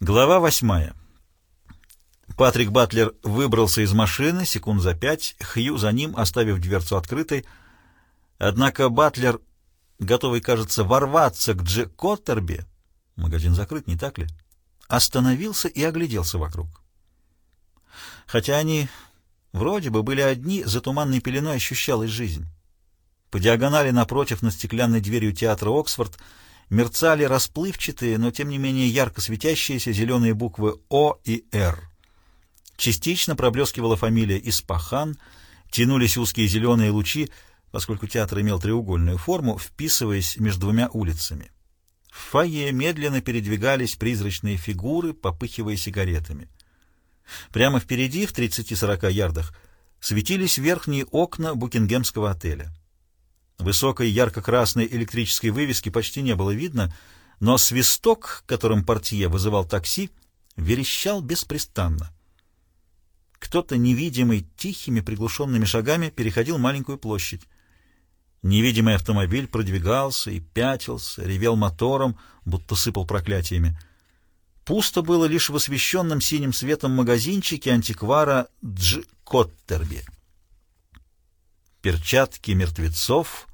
Глава восьмая. Патрик Батлер выбрался из машины секунд за пять, Хью за ним, оставив дверцу открытой. Однако Батлер, готовый, кажется, ворваться к Джек Коттерби, магазин закрыт, не так ли, остановился и огляделся вокруг. Хотя они вроде бы были одни, за туманной пеленой ощущалась жизнь. По диагонали напротив, над стеклянной дверью театра «Оксфорд», мерцали расплывчатые, но тем не менее ярко светящиеся зеленые буквы «О» и «Р». Частично проблескивала фамилия Испахан, тянулись узкие зеленые лучи, поскольку театр имел треугольную форму, вписываясь между двумя улицами. В фойе медленно передвигались призрачные фигуры, попыхивая сигаретами. Прямо впереди, в 30-40 ярдах, светились верхние окна Букингемского отеля. Высокой ярко-красной электрической вывески почти не было видно, но свисток, которым портье вызывал такси, верещал беспрестанно. Кто-то невидимый тихими приглушенными шагами переходил маленькую площадь. Невидимый автомобиль продвигался и пятился, ревел мотором, будто сыпал проклятиями. Пусто было лишь в освещенном синим светом магазинчике антиквара Дж. Коттерби. Перчатки мертвецов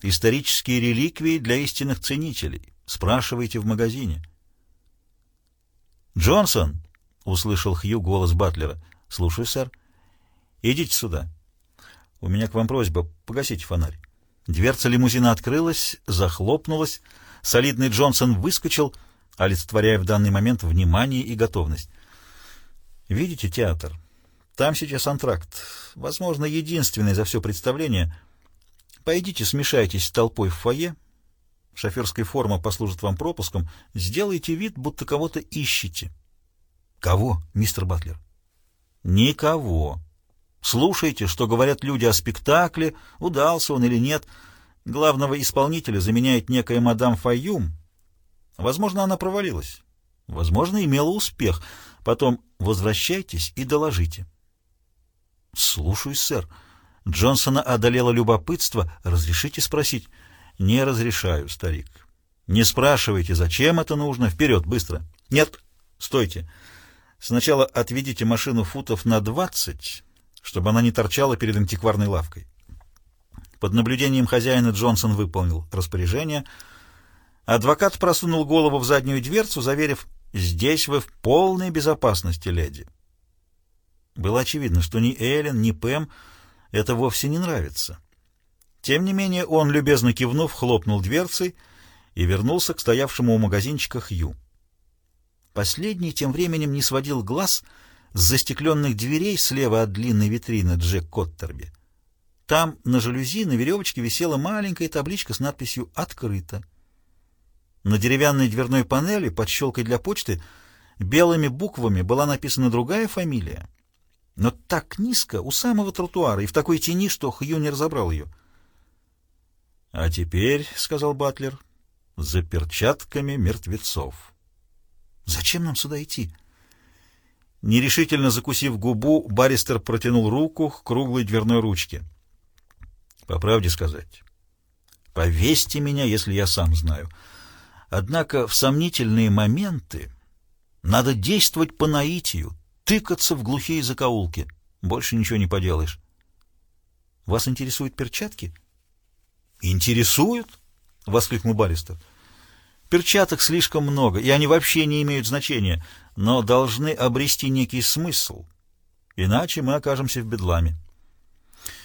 Исторические реликвии для истинных ценителей. Спрашивайте в магазине. «Джонсон!» — услышал Хью голос Батлера. «Слушаю, сэр. Идите сюда. У меня к вам просьба. Погасите фонарь». Дверца лимузина открылась, захлопнулась. Солидный Джонсон выскочил, олицетворяя в данный момент внимание и готовность. «Видите театр? Там сейчас антракт. Возможно, единственный за все представление — Пойдите смешайтесь с толпой в фойе. Шоферская форма послужит вам пропуском. Сделайте вид, будто кого-то ищете. Кого, мистер Батлер? Никого. Слушайте, что говорят люди о спектакле, удался он или нет. Главного исполнителя заменяет некая мадам Фаюм. Возможно, она провалилась. Возможно, имела успех. Потом возвращайтесь и доложите. Слушаюсь, сэр. Джонсона одолело любопытство. «Разрешите спросить?» «Не разрешаю, старик. Не спрашивайте, зачем это нужно. Вперед, быстро!» «Нет, стойте. Сначала отведите машину футов на двадцать, чтобы она не торчала перед антикварной лавкой». Под наблюдением хозяина Джонсон выполнил распоряжение. Адвокат просунул голову в заднюю дверцу, заверив, «Здесь вы в полной безопасности, леди». Было очевидно, что ни Эллен, ни Пэм это вовсе не нравится. Тем не менее он, любезно кивнув, хлопнул дверцей и вернулся к стоявшему у магазинчика Хью. Последний тем временем не сводил глаз с застекленных дверей слева от длинной витрины Джек Коттерби. Там на жалюзи на веревочке висела маленькая табличка с надписью «Открыто». На деревянной дверной панели под щелкой для почты белыми буквами была написана другая фамилия но так низко, у самого тротуара, и в такой тени, что Хью не разобрал ее. — А теперь, — сказал Батлер, — за перчатками мертвецов. — Зачем нам сюда идти? Нерешительно закусив губу, баристер протянул руку к круглой дверной ручке. — По правде сказать, повесьте меня, если я сам знаю. Однако в сомнительные моменты надо действовать по наитию, тыкаться в глухие закоулки. Больше ничего не поделаешь. Вас интересуют перчатки? Интересуют? — воскликнул баристер. Перчаток слишком много, и они вообще не имеют значения, но должны обрести некий смысл. Иначе мы окажемся в бедламе.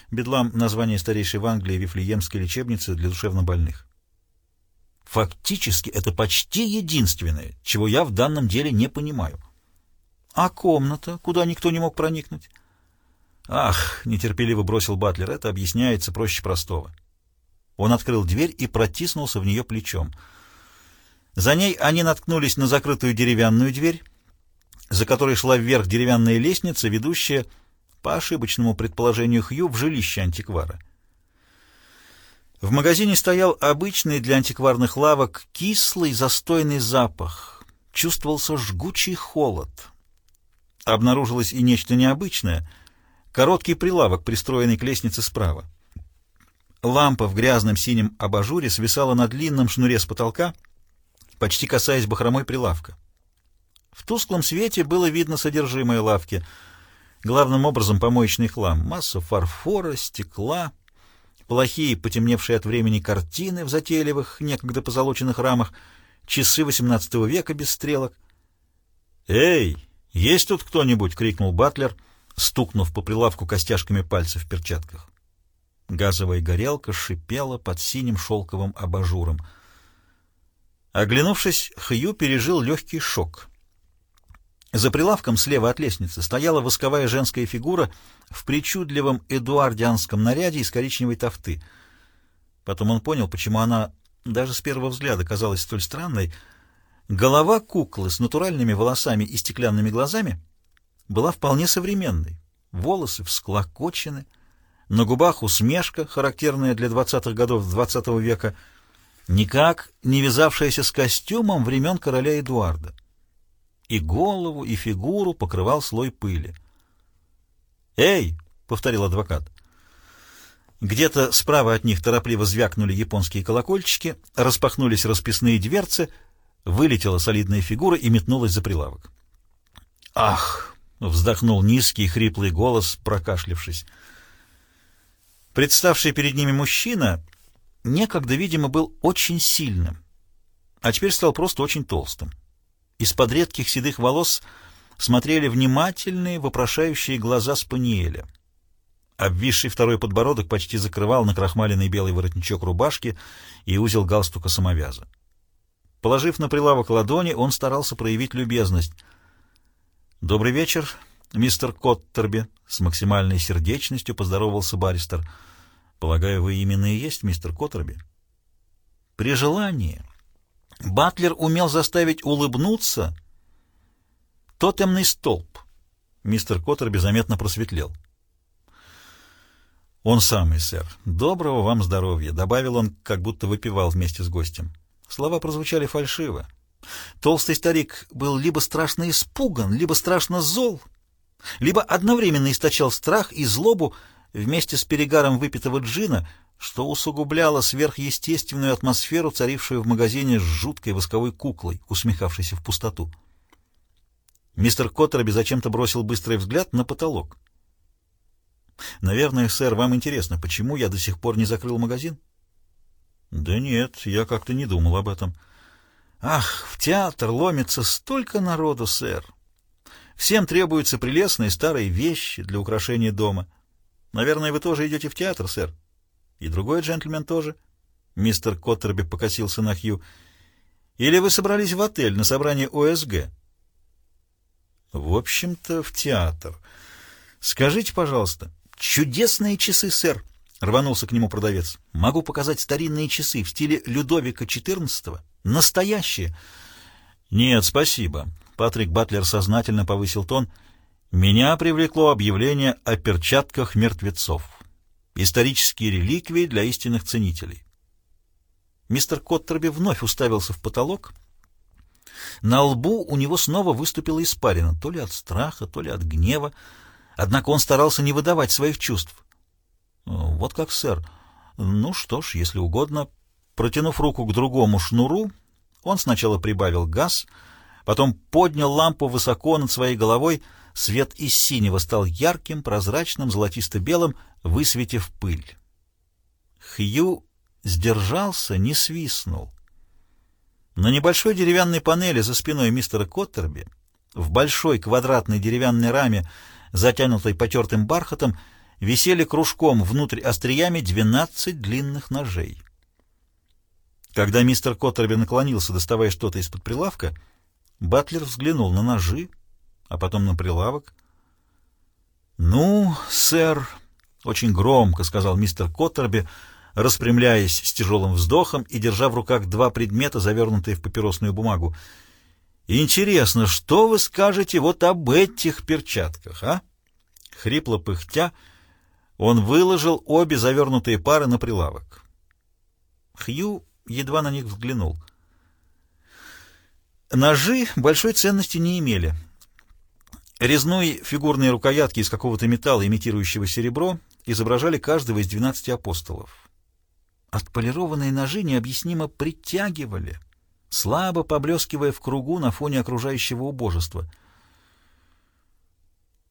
Бедлам — название старейшей в Англии Вифлеемской лечебницы для душевнобольных. Фактически это почти единственное, чего я в данном деле не понимаю. А комната, куда никто не мог проникнуть? Ах, нетерпеливо бросил Батлер, это объясняется проще простого. Он открыл дверь и протиснулся в нее плечом. За ней они наткнулись на закрытую деревянную дверь, за которой шла вверх деревянная лестница, ведущая, по ошибочному предположению Хью, в жилище антиквара. В магазине стоял обычный для антикварных лавок кислый застойный запах. Чувствовался жгучий холод обнаружилось и нечто необычное — короткий прилавок, пристроенный к лестнице справа. Лампа в грязном синем абажуре свисала на длинном шнуре с потолка, почти касаясь бахромой прилавка. В тусклом свете было видно содержимое лавки. Главным образом помоечный хлам. Масса фарфора, стекла, плохие, потемневшие от времени картины в затейливых, некогда позолоченных рамах, часы XVIII века без стрелок. «Эй, есть тут кто-нибудь?» — крикнул Батлер, стукнув по прилавку костяшками пальцев в перчатках. Газовая горелка шипела под синим шелковым абажуром. Оглянувшись, Хью пережил легкий шок. За прилавком слева от лестницы стояла восковая женская фигура в причудливом эдуардианском наряде из коричневой тофты. Потом он понял, почему она даже с первого взгляда казалась столь странной. Голова куклы с натуральными волосами и стеклянными глазами была вполне современной. Волосы всклокочены, на губах усмешка, характерная для двадцатых годов двадцатого века, никак не вязавшаяся с костюмом времен короля Эдуарда. И голову, и фигуру покрывал слой пыли. «Эй!» — повторил адвокат. Где-то справа от них торопливо звякнули японские колокольчики, распахнулись расписные дверцы, вылетела солидная фигура и метнулась за прилавок. «Ах!» — вздохнул низкий хриплый голос, прокашлившись. Представший перед ними мужчина некогда, видимо, был очень сильным, а теперь стал просто очень толстым. Из-под редких седых волос смотрели внимательные, вопрошающие глаза Спаниеля. Обвисший второй подбородок почти закрывал накрахмаленный белый воротничок рубашки и узел галстука самовяза. Положив на прилавок ладони, он старался проявить любезность. «Добрый вечер, мистер Коттерби», — с максимальной сердечностью поздоровался баристер. «Полагаю, вы именно и есть мистер Коттерби?» При желании Батлер умел заставить улыбнуться тотемный столб. Мистер Коттерби заметно просветлел. «Он самый, сэр. Доброго вам здоровья», — добавил он, как будто выпивал вместе с гостем. Слова прозвучали фальшиво. Толстый старик был либо страшно испуган, либо страшно зол, либо одновременно источал страх и злобу вместе с перегаром выпитого джина — что усугубляло сверхъестественную атмосферу, царившую в магазине с жуткой восковой куклой, усмехавшейся в пустоту. Мистер Коттерби зачем-то бросил быстрый взгляд на потолок. «Наверное, сэр, вам интересно, почему я до сих пор не закрыл магазин?» «Да нет, я как-то не думал об этом». «Ах, в театр ломится столько народу, сэр! Всем требуются прелестные старые вещи для украшения дома. Наверное, вы тоже идете в театр, сэр?» И другой джентльмен тоже. Мистер Коттерби покосился на Хью. Или вы собрались в отель на собрание ОСГ? В общем-то, в театр. Скажите, пожалуйста, чудесные часы, сэр, рванулся к нему продавец. Могу показать старинные часы в стиле Людовика XIV. Настоящие. Нет, спасибо. Патрик Батлер сознательно повысил тон. Меня привлекло объявление о перчатках мертвецов. Исторические реликвии для истинных ценителей. Мистер Коттерби вновь уставился в потолок. На лбу у него снова выступила испарина, то ли от страха, то ли от гнева. Однако он старался не выдавать своих чувств. «Вот как, сэр. Ну что ж, если угодно». Протянув руку к другому шнуру, он сначала прибавил газ, потом поднял лампу высоко над своей головой — Свет из синего стал ярким, прозрачным, золотисто-белым, высветив пыль. Хью сдержался, не свистнул. На небольшой деревянной панели за спиной мистера Коттерби, в большой квадратной деревянной раме, затянутой потертым бархатом, висели кружком внутрь остриями двенадцать длинных ножей. Когда мистер Коттерби наклонился, доставая что-то из-под прилавка, Батлер взглянул на ножи, а потом на прилавок. «Ну, сэр», — очень громко сказал мистер Коттерби, распрямляясь с тяжелым вздохом и держа в руках два предмета, завернутые в папиросную бумагу. «Интересно, что вы скажете вот об этих перчатках, а?» Хрипло пыхтя, он выложил обе завернутые пары на прилавок. Хью едва на них взглянул. Ножи большой ценности не имели — Резной фигурные рукоятки из какого-то металла, имитирующего серебро, изображали каждого из двенадцати апостолов. Отполированные ножи необъяснимо притягивали, слабо поблескивая в кругу на фоне окружающего убожества.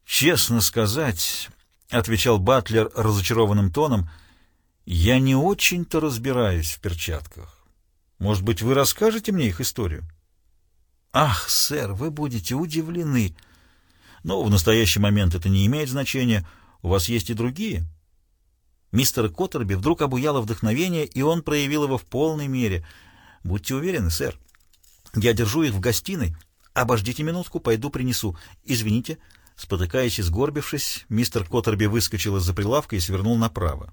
«Честно сказать», — отвечал Батлер разочарованным тоном, — «я не очень-то разбираюсь в перчатках. Может быть, вы расскажете мне их историю?» «Ах, сэр, вы будете удивлены!» «Но в настоящий момент это не имеет значения. У вас есть и другие». Мистер Коттерби вдруг обуяло вдохновение, и он проявил его в полной мере. «Будьте уверены, сэр. Я держу их в гостиной. Обождите минутку, пойду принесу. Извините». Спотыкаясь и сгорбившись, мистер Коттерби выскочил из-за прилавка и свернул направо.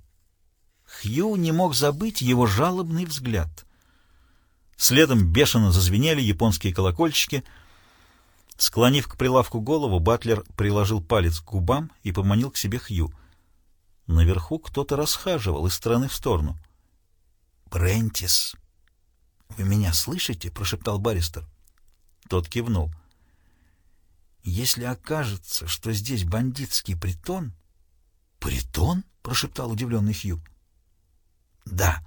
Хью не мог забыть его жалобный взгляд. Следом бешено зазвенели японские колокольчики. Склонив к прилавку голову, Батлер приложил палец к губам и поманил к себе Хью. Наверху кто-то расхаживал из стороны в сторону. «Брентис, вы меня слышите?» — прошептал баристер. Тот кивнул. «Если окажется, что здесь бандитский притон...» «Притон?» — прошептал удивленный Хью. «Да.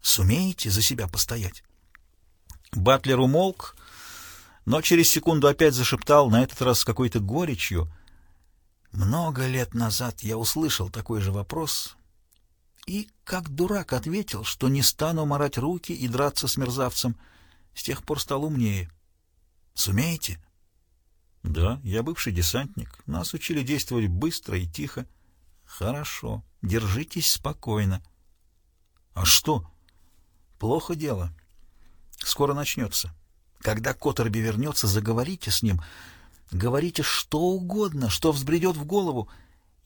Сумеете за себя постоять?» Батлер умолк, но через секунду опять зашептал, на этот раз с какой-то горечью — много лет назад я услышал такой же вопрос и, как дурак, ответил, что не стану морать руки и драться с мерзавцем. С тех пор стал умнее. Сумеете? Да, я бывший десантник. Нас учили действовать быстро и тихо. Хорошо, держитесь спокойно. А что? Плохо дело. Скоро начнется. Когда Коттерби вернется, заговорите с ним — Говорите что угодно, что взбредет в голову.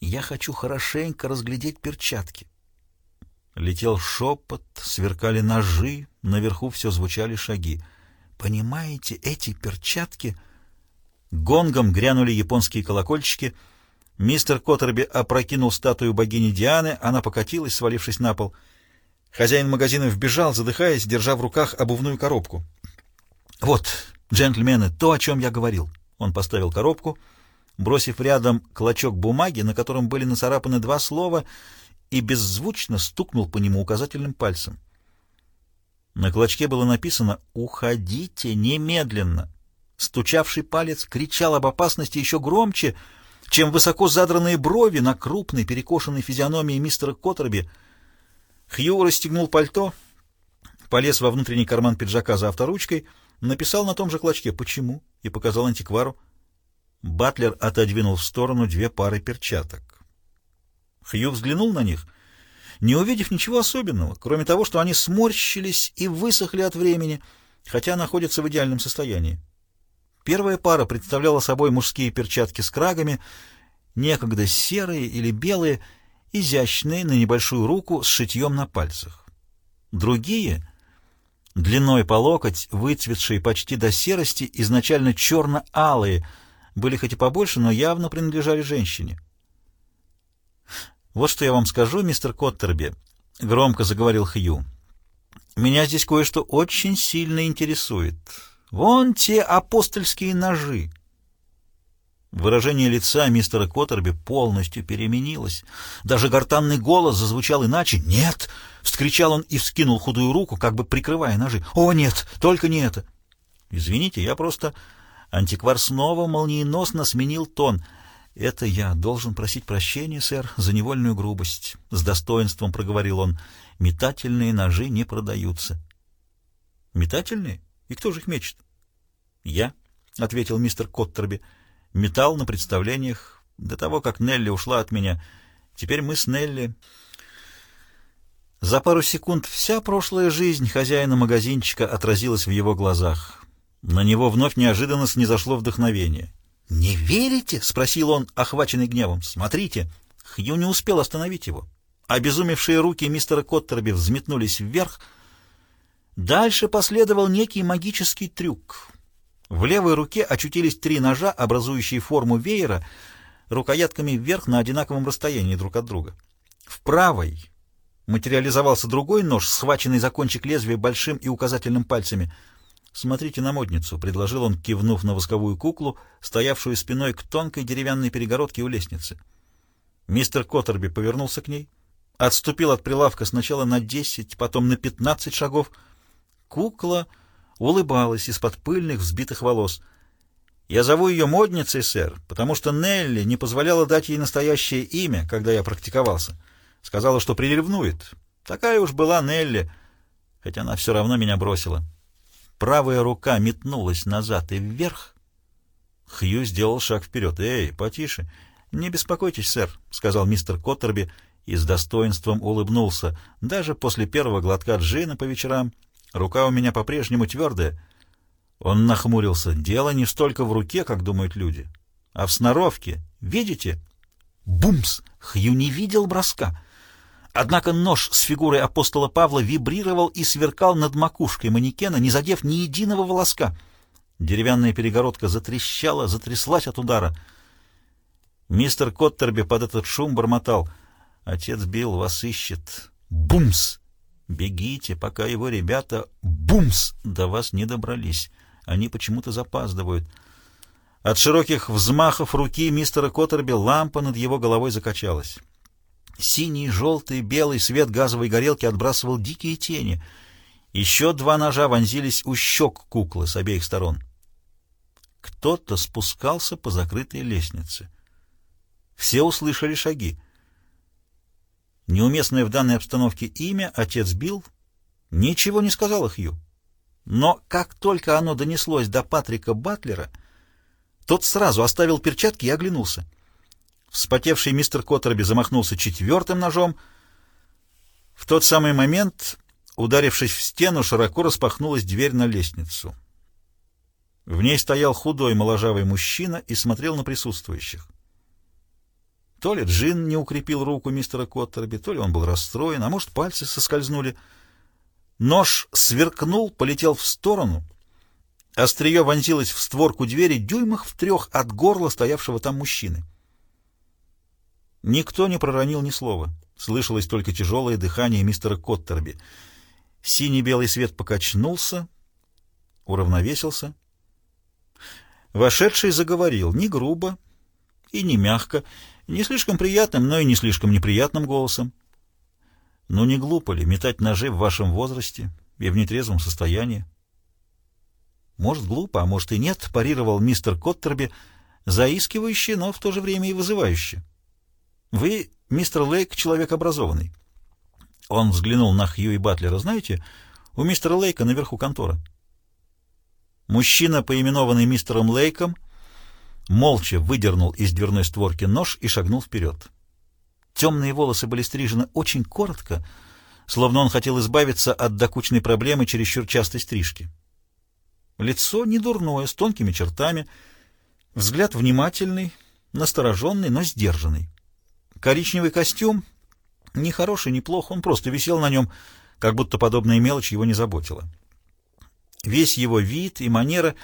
Я хочу хорошенько разглядеть перчатки. Летел шепот, сверкали ножи, наверху все звучали шаги. Понимаете, эти перчатки... Гонгом грянули японские колокольчики. Мистер Коттерби опрокинул статую богини Дианы, она покатилась, свалившись на пол. Хозяин магазина вбежал, задыхаясь, держа в руках обувную коробку. «Вот, джентльмены, то, о чем я говорил. Он поставил коробку, бросив рядом клочок бумаги, на котором были нацарапаны два слова, и беззвучно стукнул по нему указательным пальцем. На клочке было написано «Уходите немедленно». Стучавший палец кричал об опасности еще громче, чем высоко задранные брови на крупной перекошенной физиономии мистера Коттерби. Хью расстегнул пальто, полез во внутренний карман пиджака за авторучкой — написал на том же клочке «Почему?» и показал антиквару. Батлер отодвинул в сторону две пары перчаток. Хью взглянул на них, не увидев ничего особенного, кроме того, что они сморщились и высохли от времени, хотя находятся в идеальном состоянии. Первая пара представляла собой мужские перчатки с крагами, некогда серые или белые, изящные на небольшую руку с шитьем на пальцах. Другие длиной по локоть, выцветшие почти до серости, изначально черно-алые, были хоть и побольше, но явно принадлежали женщине. «Вот что я вам скажу, мистер Коттерби», — громко заговорил Хью. «Меня здесь кое-что очень сильно интересует. Вон те апостольские ножи. Выражение лица мистера Коттерби полностью переменилось. Даже гортанный голос зазвучал иначе. «Нет!» — вскричал он и вскинул худую руку, как бы прикрывая ножи. «О, нет! Только не это!» «Извините, я просто...» Антиквар снова молниеносно сменил тон. «Это я должен просить прощения, сэр, за невольную грубость», — с достоинством проговорил он. «Метательные ножи не продаются». «Метательные? И кто же их мечет?» «Я», — ответил мистер Коттерби, — метал на представлениях до того, как Нелли ушла от меня. Теперь мы с Нелли... За пару секунд вся прошлая жизнь хозяина магазинчика отразилась в его глазах. На него вновь неожиданно снизошло вдохновение. «Не верите?» — спросил он, охваченный гневом. «Смотрите!» Хью не успел остановить его. Обезумевшие руки мистера Коттерби взметнулись вверх. Дальше последовал некий магический трюк. В левой руке очутились три ножа, образующие форму веера, рукоятками вверх на одинаковом расстоянии друг от друга. В правой материализовался другой нож, схваченный за кончик лезвия большим и указательным пальцами. «Смотрите на модницу», — предложил он, кивнув на восковую куклу, стоявшую спиной к тонкой деревянной перегородке у лестницы. Мистер Коттерби повернулся к ней, отступил от прилавка сначала на десять, потом на пятнадцать шагов. Кукла улыбалась из-под пыльных взбитых волос. «Я зову ее модницей, сэр, потому что Нелли не позволяла дать ей настоящее имя, когда я практиковался. Сказала, что приревнует. Такая уж была Нелли, хотя она все равно меня бросила». Правая рука метнулась назад и вверх. Хью сделал шаг вперед. «Эй, потише!» «Не беспокойтесь, сэр», — сказал мистер Коттерби и с достоинством улыбнулся. «Даже после первого глотка джина по вечерам рука у меня по-прежнему твердая». Он нахмурился. «Дело не столько в руке, как думают люди, а в сноровке. Видите?» Бумс! Хью не видел броска. Однако нож с фигурой апостола Павла вибрировал и сверкал над макушкой манекена, не задев ни единого волоска. Деревянная перегородка затрещала, затряслась от удара. Мистер Коттерби под этот шум бормотал. «Отец Билл вас ищет. Бумс! Бегите, пока его ребята... Бумс! До вас не добрались. Они почему-то запаздывают». От широких взмахов руки мистера Коттерби лампа над его головой закачалась. Синий, желтый, белый свет газовой горелки отбрасывал дикие тени. Еще два ножа вонзились у щек куклы с обеих сторон. Кто-то спускался по закрытой лестнице. Все услышали шаги. Неуместное в данной обстановке имя отец Билл ничего не сказал Хью. Но как только оно донеслось до Патрика Батлера, тот сразу оставил перчатки и оглянулся. Вспотевший мистер Коттерби замахнулся четвертым ножом. В тот самый момент, ударившись в стену, широко распахнулась дверь на лестницу. В ней стоял худой моложавый мужчина и смотрел на присутствующих. То ли Джин не укрепил руку мистера Коттерби, то ли он был расстроен, а может, пальцы соскользнули. Нож сверкнул, полетел в сторону. Острие вонзилось в створку двери дюймах в трех от горла стоявшего там мужчины. Никто не проронил ни слова. Слышалось только тяжелое дыхание мистера Коттерби. Синий-белый свет покачнулся, уравновесился. Вошедший заговорил не грубо и не мягко, не слишком приятным, но и не слишком неприятным голосом. «Ну не глупо ли метать ножи в вашем возрасте и в нетрезвом состоянии?» «Может, глупо, а может и нет», — парировал мистер Коттерби, заискивающе, но в то же время и вызывающе. Вы, мистер Лейк, человек образованный. Он взглянул на Хью и Батлера. Знаете, у мистера Лейка наверху контора. Мужчина, поименованный мистером Лейком, молча выдернул из дверной створки нож и шагнул вперед. Темные волосы были стрижены очень коротко, словно он хотел избавиться от докучной проблемы чересчур частой стрижки. Лицо недурное, с тонкими чертами, взгляд внимательный, настороженный, но сдержанный. Коричневый костюм, ни хороший, ни плох, он просто висел на нем, как будто подобная мелочь его не заботила. Весь его вид и манера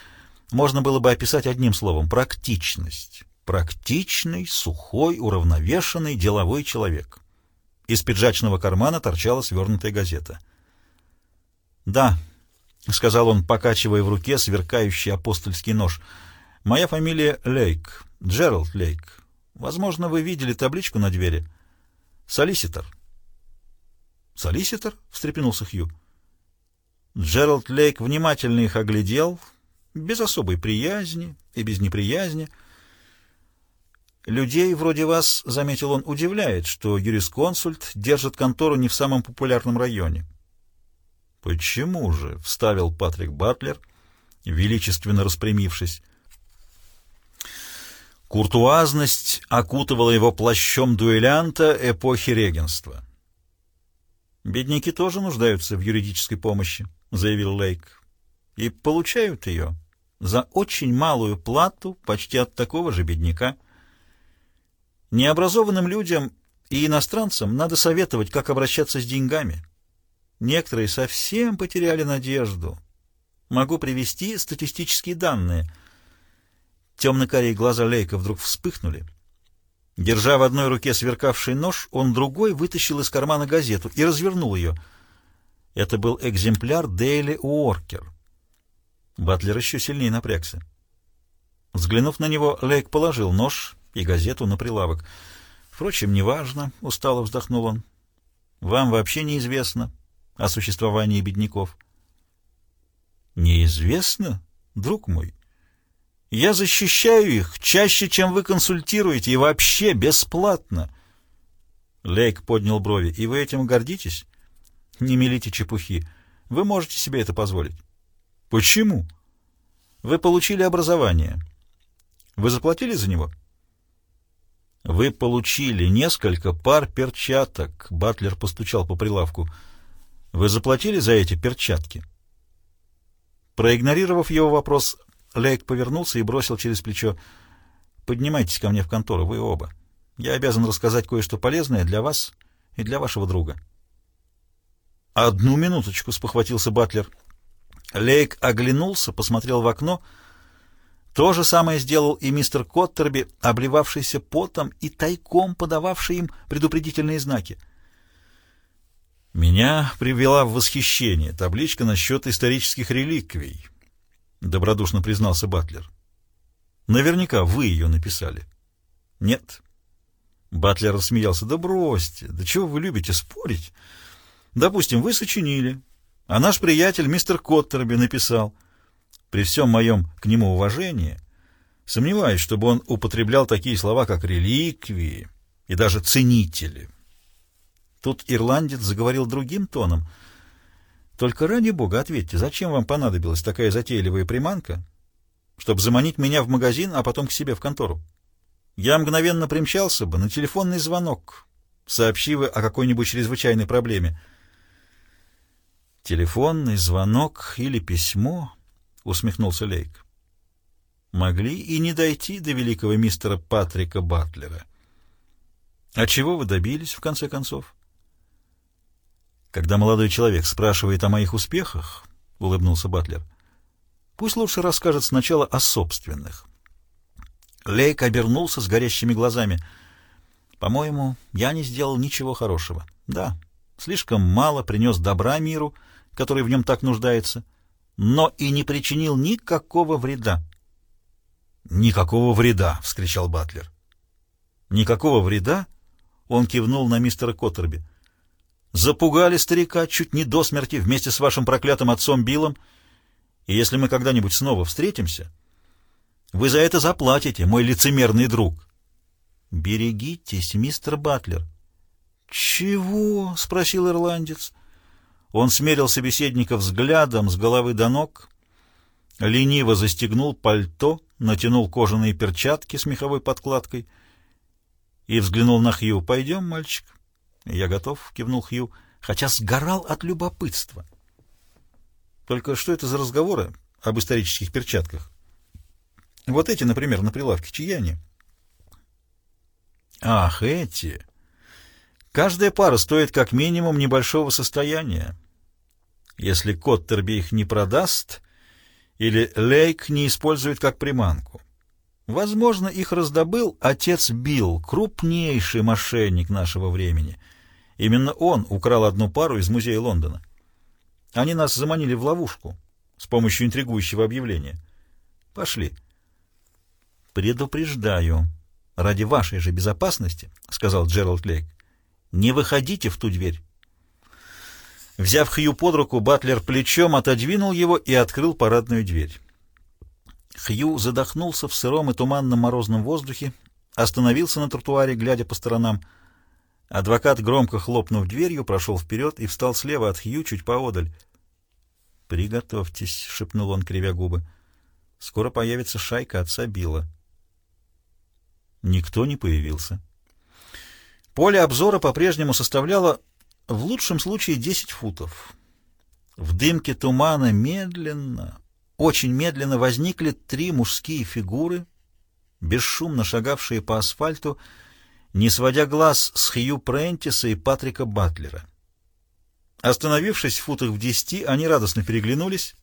можно было бы описать одним словом — практичность. Практичный, сухой, уравновешенный, деловой человек. Из пиджачного кармана торчала свернутая газета. «Да», — сказал он, покачивая в руке сверкающий апостольский нож, — «моя фамилия Лейк, Джеральд Лейк. Возможно, вы видели табличку на двери. Солиситор. Солиситор? встрепенулся Хью. Джеральд Лейк внимательно их оглядел, без особой приязни и без неприязни. Людей вроде вас, заметил он, удивляет, что юрисконсульт держит контору не в самом популярном районе. Почему же? вставил Патрик Батлер, величественно распрямившись. Куртуазность окутывала его плащом дуэлянта эпохи регенства. «Бедняки тоже нуждаются в юридической помощи», — заявил Лейк, — «и получают ее за очень малую плату почти от такого же бедняка. Необразованным людям и иностранцам надо советовать, как обращаться с деньгами. Некоторые совсем потеряли надежду. Могу привести статистические данные — Темно-карие глаза Лейка вдруг вспыхнули. Держа в одной руке сверкавший нож, он другой вытащил из кармана газету и развернул ее. Это был экземпляр Дейли Уоркер. Батлер еще сильнее напрягся. Взглянув на него, Лейк положил нож и газету на прилавок. «Впрочем, неважно», — устало вздохнул он. «Вам вообще неизвестно о существовании бедняков». Неизвестно, друг мой. Я защищаю их чаще, чем вы консультируете, и вообще бесплатно. Лейк поднял брови. И вы этим гордитесь? Не мелите чепухи. Вы можете себе это позволить. Почему? Вы получили образование. Вы заплатили за него? Вы получили несколько пар перчаток. Батлер постучал по прилавку. Вы заплатили за эти перчатки? Проигнорировав его вопрос, Лейк повернулся и бросил через плечо. «Поднимайтесь ко мне в контору, вы оба. Я обязан рассказать кое-что полезное для вас и для вашего друга». «Одну минуточку», — спохватился Батлер. Лейк оглянулся, посмотрел в окно. То же самое сделал и мистер Коттерби, обливавшийся потом и тайком подававший им предупредительные знаки. Меня привела в восхищение табличка насчет исторических реликвий, — добродушно признался Батлер. Наверняка вы ее написали. Нет. Батлер рассмеялся. Да бросьте, да чего вы любите спорить? Допустим, вы сочинили, а наш приятель мистер Коттерби написал. При всем моем к нему уважении сомневаюсь, чтобы он употреблял такие слова, как реликвии и даже ценители. Тут ирландец заговорил другим тоном. «Только ради бога ответьте, зачем вам понадобилась такая затейливая приманка, чтобы заманить меня в магазин, а потом к себе в контору? Я мгновенно примчался бы на телефонный звонок, сообщив о какой-нибудь чрезвычайной проблеме». «Телефонный звонок или письмо?» — усмехнулся Лейк. «Могли и не дойти до великого мистера Патрика Батлера. А чего вы добились, в конце концов?» Когда молодой человек спрашивает о моих успехах, — улыбнулся Батлер, — пусть лучше расскажет сначала о собственных. Лейк обернулся с горящими глазами. По-моему, я не сделал ничего хорошего. Да, слишком мало принес добра миру, который в нем так нуждается, но и не причинил никакого вреда. «Никакого вреда!» — вскричал Батлер. «Никакого вреда?» — он кивнул на мистера Коттерби. Запугали старика чуть не до смерти вместе с вашим проклятым отцом Биллом. И если мы когда-нибудь снова встретимся, вы за это заплатите, мой лицемерный друг. Берегитесь, мистер Батлер. Чего? — спросил ирландец. Он смерил собеседника взглядом с головы до ног, лениво застегнул пальто, натянул кожаные перчатки с меховой подкладкой и взглянул на Хью. «Пойдем, мальчик». «Я готов», — кивнул Хью, хотя сгорал от любопытства. «Только что это за разговоры об исторических перчатках? Вот эти, например, на прилавке, чьи они?» «Ах, эти!» Каждая пара стоит как минимум небольшого состояния. Если Коттерби их не продаст или Лейк не использует как приманку. Возможно, их раздобыл отец Билл, крупнейший мошенник нашего времени — Именно он украл одну пару из музея Лондона. Они нас заманили в ловушку с помощью интригующего объявления. Пошли. Предупреждаю, ради вашей же безопасности, сказал Джеральд Лейк, не выходите в ту дверь. Взяв Хью под руку, Батлер плечом отодвинул его и открыл парадную дверь. Хью задохнулся в сыром и туманном морозном воздухе, остановился на тротуаре, глядя по сторонам. Адвокат, громко хлопнув дверью, прошел вперед и встал слева от Хью чуть поодаль. «Приготовьтесь», — шепнул он, кривя губы. «Скоро появится шайка отца Билла». Никто не появился. Поле обзора по-прежнему составляло в лучшем случае 10 футов. В дымке тумана медленно, очень медленно возникли три мужские фигуры, бесшумно шагавшие по асфальту, не сводя глаз с Хью Прентиса и Патрика Батлера. Остановившись в футах в десяти, они радостно переглянулись,